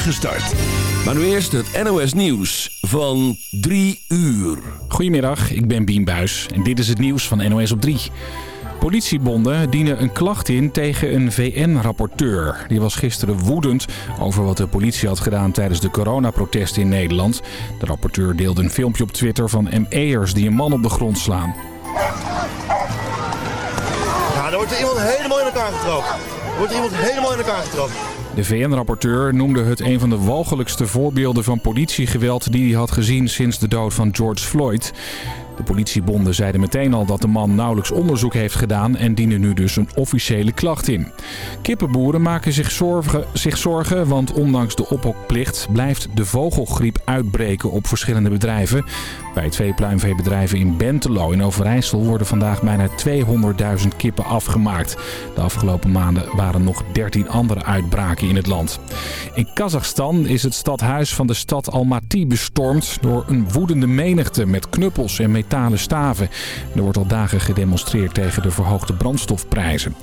start. Maar nu eerst het NOS Nieuws van 3 uur. Goedemiddag, ik ben Bien Buis en dit is het nieuws van NOS op 3. Politiebonden dienen een klacht in tegen een VN-rapporteur. Die was gisteren woedend over wat de politie had gedaan tijdens de coronaprotesten in Nederland. De rapporteur deelde een filmpje op Twitter van ME'ers die een man op de grond slaan. Ja, er wordt er iemand helemaal in elkaar getrapt. Er wordt er iemand helemaal in elkaar getrapt. De VN-rapporteur noemde het een van de walgelijkste voorbeelden van politiegeweld die hij had gezien sinds de dood van George Floyd. De politiebonden zeiden meteen al dat de man nauwelijks onderzoek heeft gedaan en dienen nu dus een officiële klacht in. Kippenboeren maken zich zorgen, zich zorgen want ondanks de ophokplicht blijft de vogelgriep uitbreken op verschillende bedrijven. Bij twee pluimveebedrijven in Bentelo in Overijssel worden vandaag bijna 200.000 kippen afgemaakt. De afgelopen maanden waren nog 13 andere uitbraken in het land. In Kazachstan is het stadhuis van de stad Almaty bestormd door een woedende menigte met knuppels en metalen staven. Er wordt al dagen gedemonstreerd tegen de verhoogde brandstofprijzen.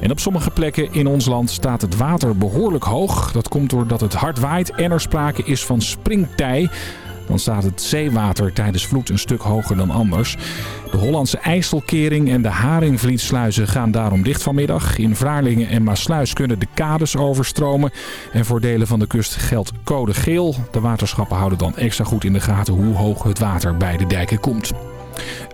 En op sommige plekken in ons land staat het water behoorlijk hoog. Dat komt doordat het hard waait en er sprake is van springtij. Dan staat het zeewater tijdens vloed een stuk hoger dan anders. De Hollandse IJsselkering en de Haringvlietsluizen gaan daarom dicht vanmiddag. In Vlaardingen en Maasluis kunnen de kades overstromen. En voor delen van de kust geldt code geel. De waterschappen houden dan extra goed in de gaten hoe hoog het water bij de dijken komt.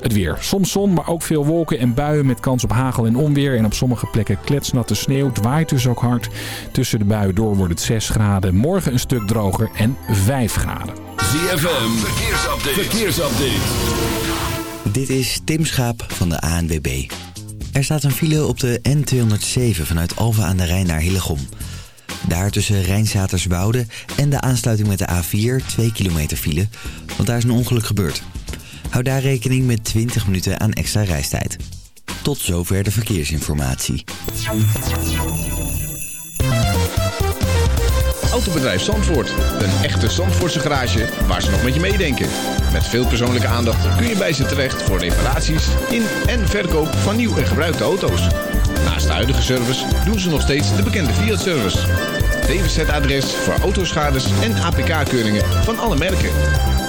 Het weer. Soms zon, maar ook veel wolken en buien met kans op hagel en onweer. En op sommige plekken kletsnatte sneeuw. Het waait dus ook hard. Tussen de buien door wordt het 6 graden. Morgen een stuk droger en 5 graden. ZFM, verkeersupdate. verkeersupdate. Dit is Tim Schaap van de ANWB. Er staat een file op de N207 vanuit Alphen aan de Rijn naar Hillegom. Daar tussen Rijnzaterswoude en de aansluiting met de A4 2 kilometer file, want daar is een ongeluk gebeurd. Hou daar rekening met 20 minuten aan extra reistijd. Tot zover de verkeersinformatie. Autobedrijf Zandvoort. Een echte Zandvoortse garage waar ze nog met je meedenken. Met veel persoonlijke aandacht kun je bij ze terecht voor reparaties in en verkoop van nieuw en gebruikte auto's. Naast de huidige service doen ze nog steeds de bekende Fiat-service. DWZ-adres voor autoschades en APK-keuringen van alle merken.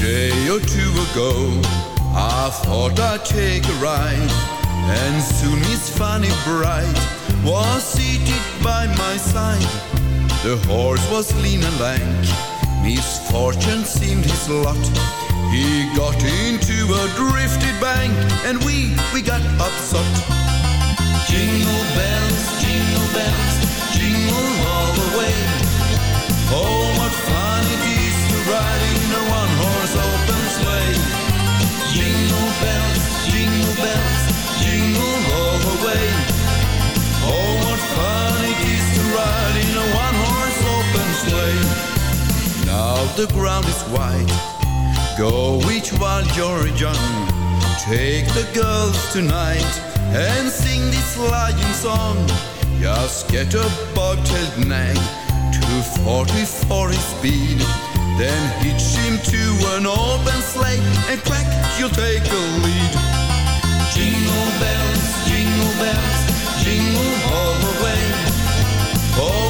day or two ago, I thought I'd take a ride, and soon Miss Fanny Bright was seated by my side. The horse was lean and lank, misfortune seemed his lot. He got into a drifted bank, and we, we got upset. Jingle bells, jingle bells, jingle all the way. Oh, what fun bells, jingle all the way. Oh, what fun it is to ride in a one-horse open sleigh. Now the ground is white. Go each while you're young. Take the girls tonight and sing this lying song. Just get a bobtailed nag, 240 for his speed. Then hitch him to an open sleigh and crack, you'll take the lead. Jingle bells, jingle bells, jingle all the way. Oh,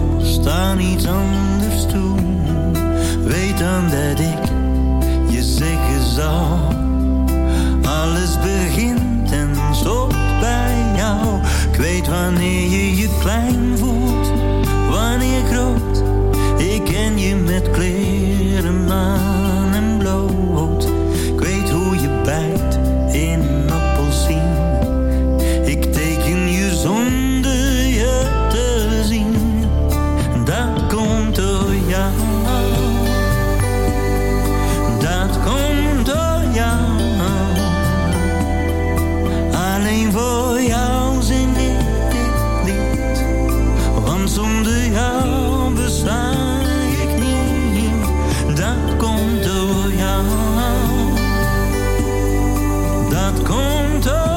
aan iets anders toe. Weet dan dat ik je zeggen zal. Alles begint en stopt bij jou. Ik weet wanneer je je klein voelt, wanneer groot. Ik ken je met kleren Dat komt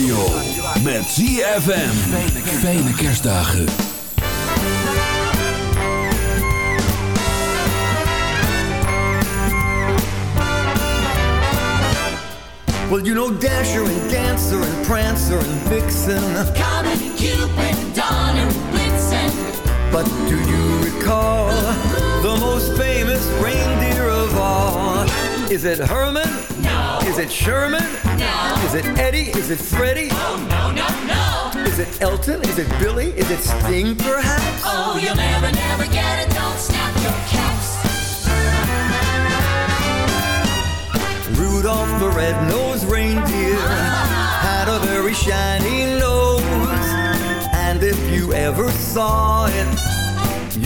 radio. Met ZFM. Fijne kerstdagen. Well, you know Dasher and Dancer and Prancer and Vixen. Comet and Cupid, Donner and Blitzen. But do you recall the most famous reindeer of all? Is it Herman? Is it Sherman? No. Is it Eddie? Is it Freddie? Oh, no, no, no. Is it Elton? Is it Billy? Is it Sting, perhaps? Oh, you'll never, never get it. Don't snap your caps. Rudolph the red-nosed reindeer had a very shiny nose. And if you ever saw it,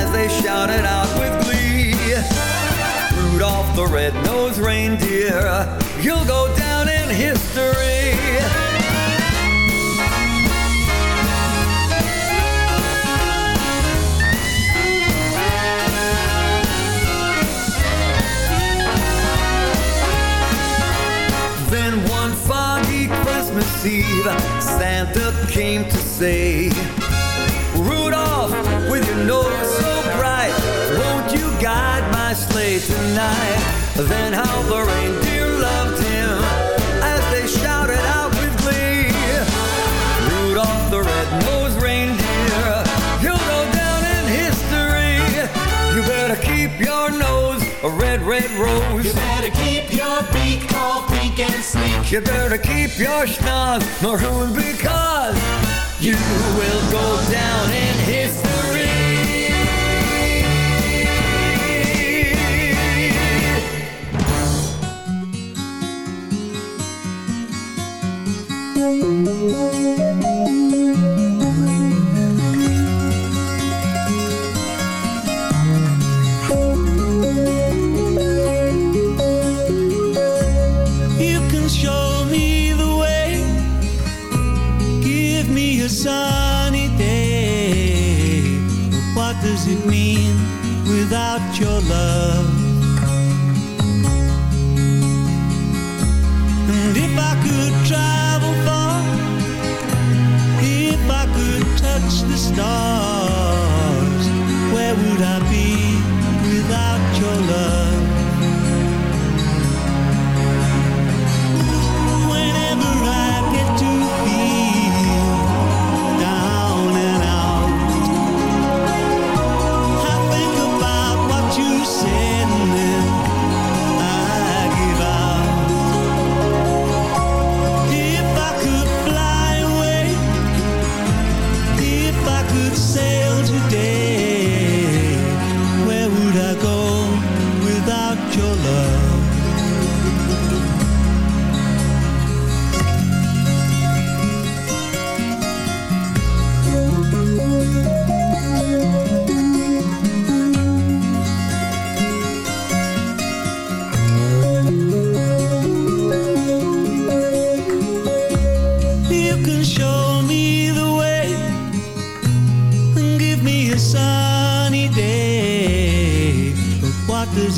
as they shouted out with glee. Rudolph the red-nosed reindeer, you'll go down in history. Then one foggy Christmas Eve, Santa came to say, Rudolph, with your nose guide my sleigh tonight? Then how the reindeer loved him as they shouted out with glee. Rudolph the red-nosed reindeer, you'll go down in history. You better keep your nose a red, red rose. You better keep your beak all pink and sleek. You better keep your schnoz maroon because you will go down in history. your love.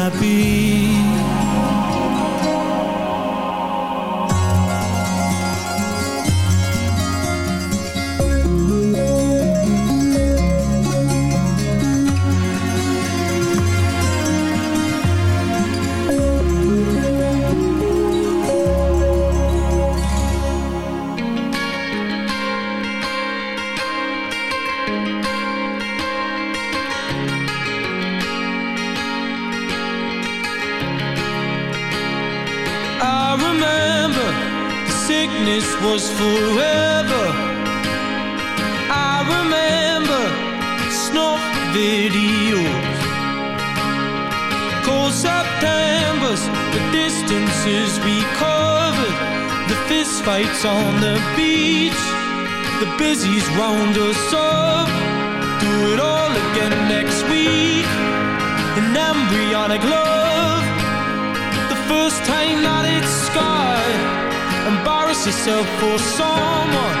happy. snuff videos Cold September's, the distances we covered The fist fights on the beach. The busies round us up. Do it all again next week. An embryonic love. The first time that it's scarred. Embarrass yourself for someone.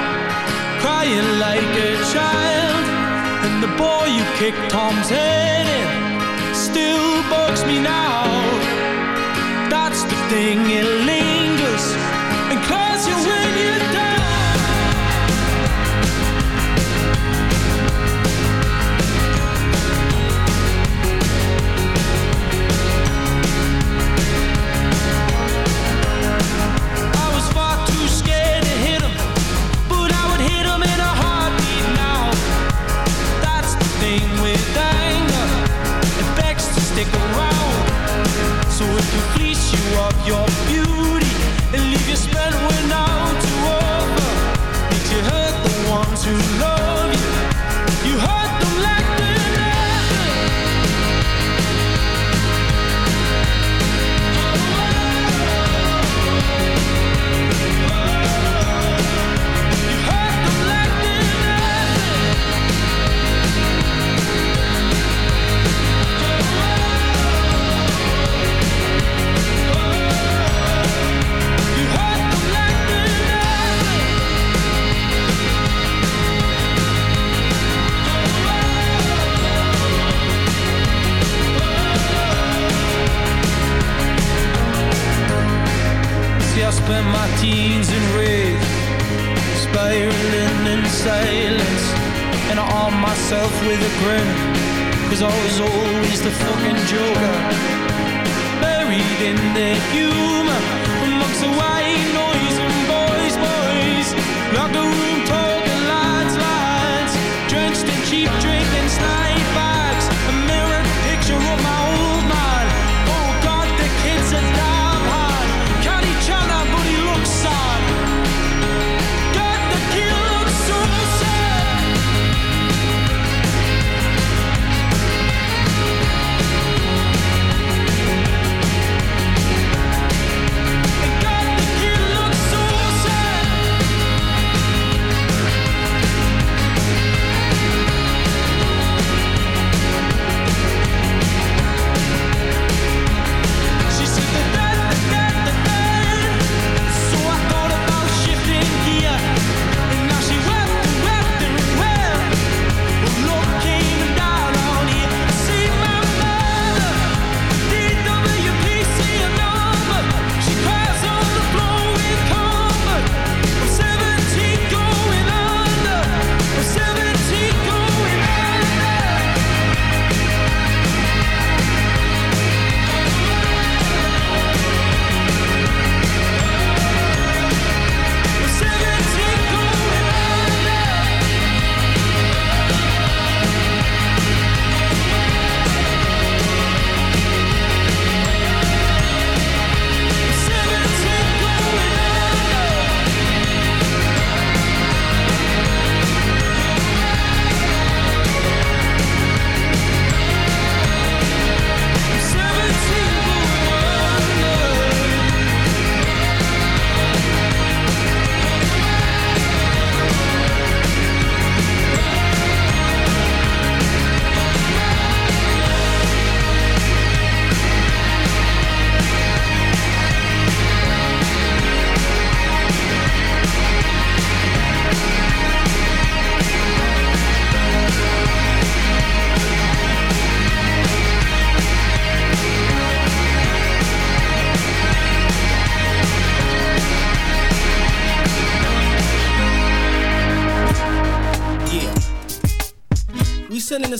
Crying like a child. And the boy you kicked Tom's head in still bugs me now. That's the thing, it lingers. you of your see, I spent my teens in rage, spiraling in silence, and I arm myself with a grin, cause I was always the fucking joker, buried in the humor, amongst the white noise and boys, boys, locker room talk and lines, lights, drenched in cheap drink and snipes.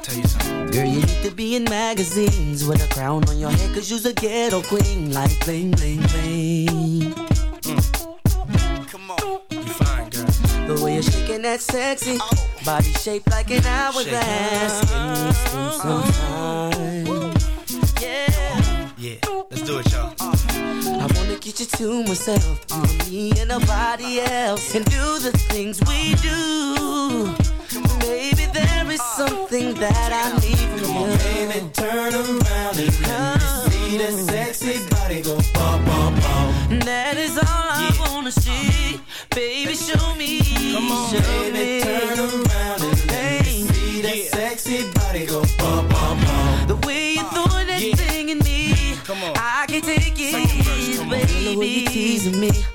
Yeah, I gotta tell you something. Girl, you need to be in magazines with a crown on your head, cause you's a ghetto queen. Like bling, bling, bling. Mm. Come on. You fine, girl. The way you're shaking that sexy body shaped like an hourglass. We spend some? Yeah. Yeah, let's do it, y'all. I wanna get you to myself, and me and nobody else, and do the things we do. Maybe there is something that I need from you. Baby, turn around and let me see that sexy body go bum bum bum. That is all I wanna see. Baby, show me. Come on, show baby, me. turn around and let me see that sexy body go bum bum bum. The way you uh, throw throwing that thing in me, I can't take it, baby. The way you're teasing me,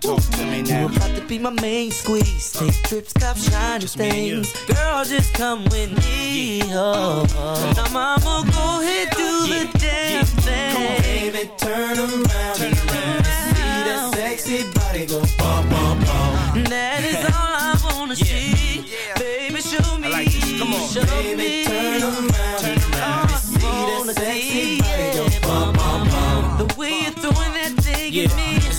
Talk to me you now. about to be my main squeeze. Take trips, cop shiny Just things. Girl, just come with me. Oh, now mama, go ahead, do the damn thing. Baby, turn around turn around see that sexy body go bum bum bum. That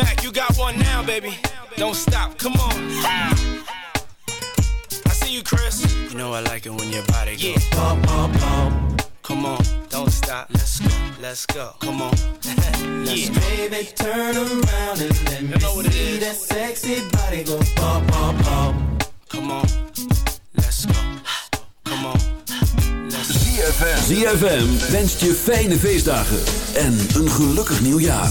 Yeah. Mack, you got one now, baby. Don't stop. Come on. I see you, Chris. You know I like it when your body goes. Yeah. Bum, bum, bum. Come on, don't stop. Let's go, let's go. Come on. Let's baby turn around and let me know what it see that sexy body go bum bum bum. Come on, let's go. Come on. ZFM. ZFM wenst je fijne feestdagen en een gelukkig nieuwjaar.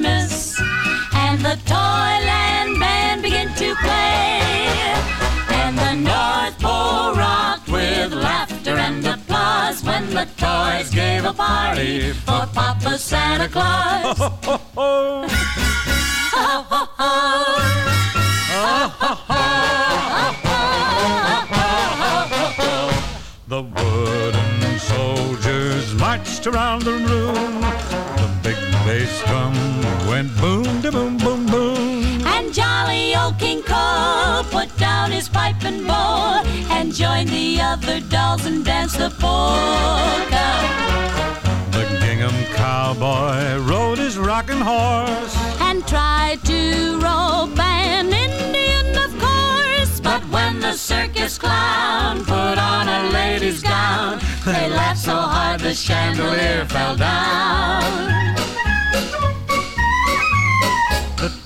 And the Toyland band began to play, and the North Pole rocked with laughter and applause when the toys gave a party for Papa Santa Claus. The wooden soldiers marched around the room. The big bass drum went boom, da boom, boom, boom. And jolly old King Cole put down his pipe and bowl and joined the other dolls and danced the polka. The gingham cowboy rode his rocking horse. And tried to rope an Indian, of course. But when the circus clown put on a lady's gown, they laughed so hard the chandelier fell down.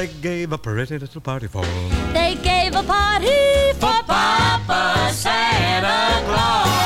They gave a pretty little party for They gave a party for Papa Santa Claus.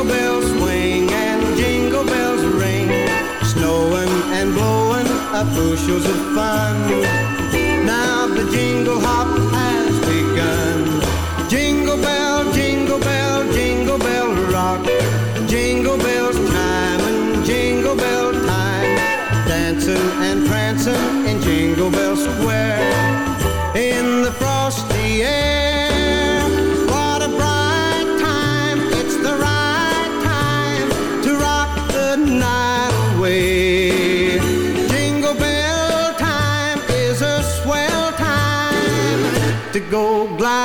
Jingle bells swing and jingle bells ring. Snowing and blowing up bushels of fun. Now the jingle hop has begun. Jingle bell, jingle bell, jingle bell rock. Jingle bells time and jingle bell time. Dancing and prancing in Jingle Bell Square.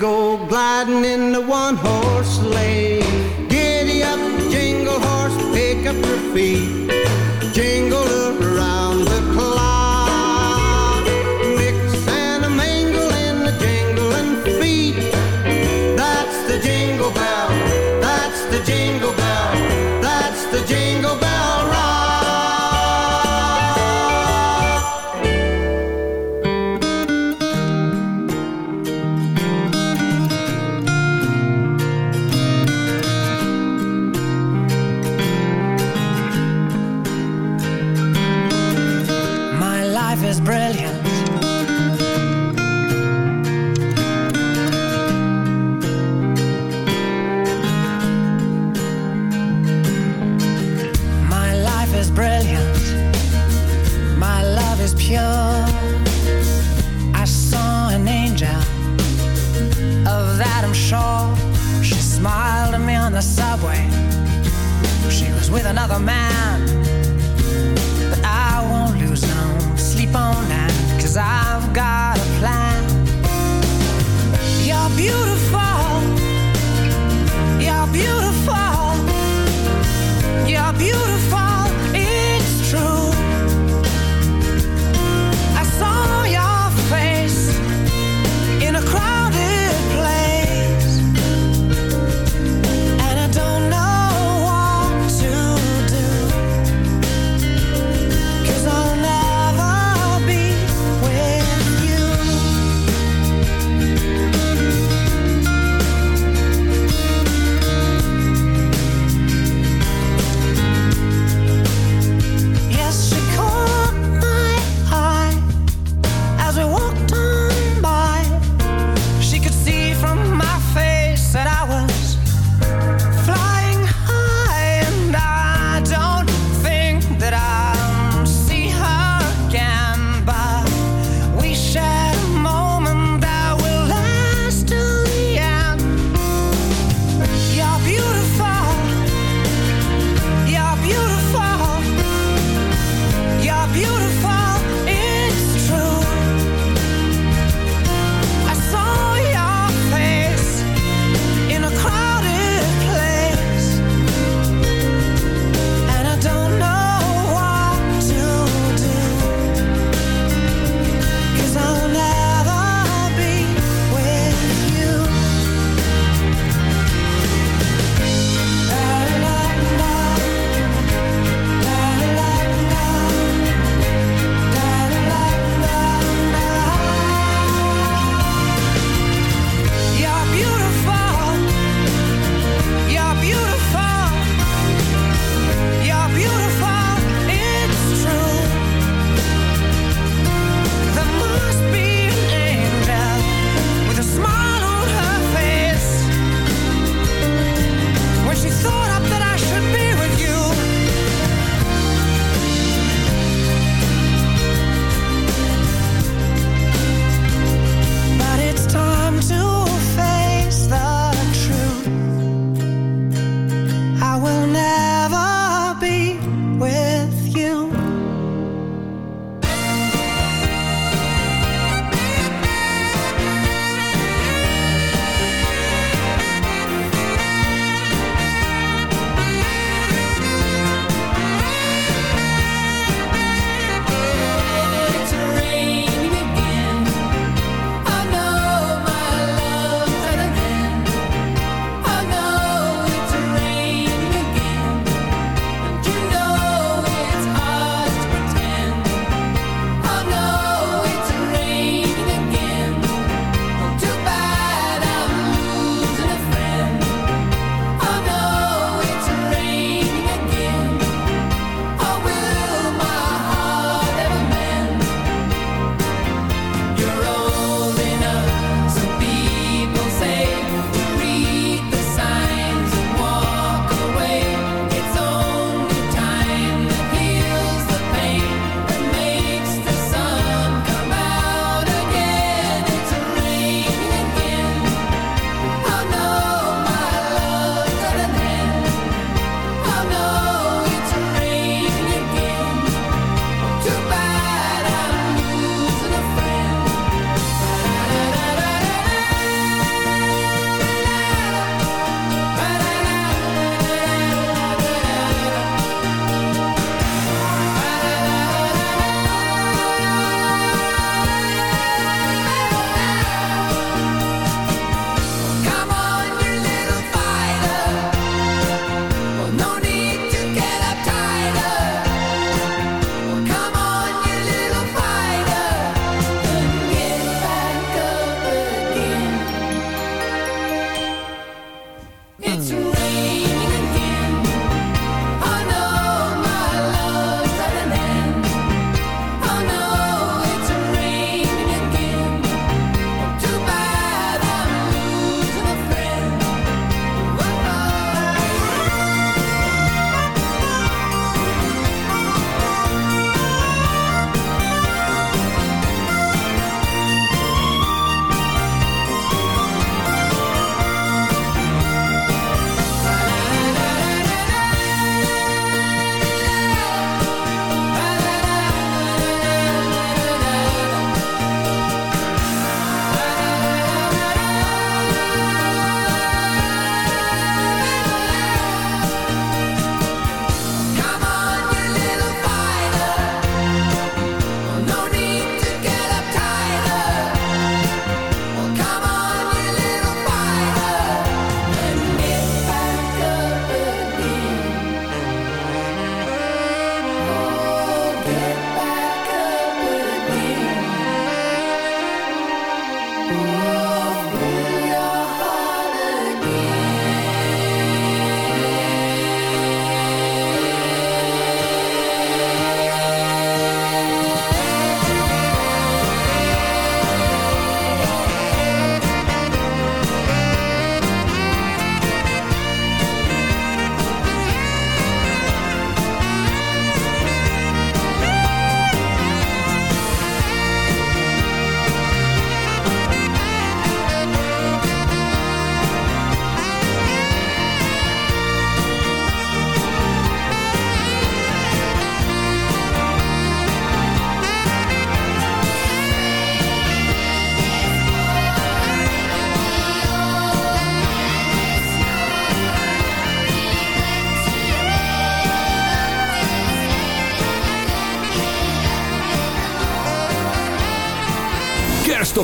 go gliding in the one horse sleigh. Bell. That's the jingle bell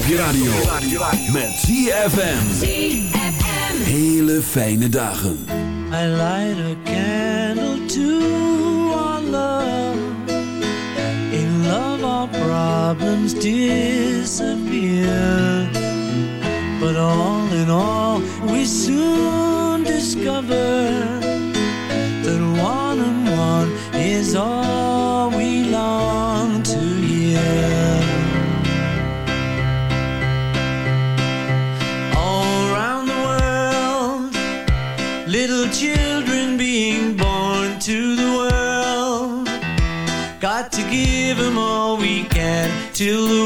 je radio. Met ZFM. Hele fijne dagen. I light a candle to our love. In love, our problems disappear. But all in all, we soon discover that one and one is all we till the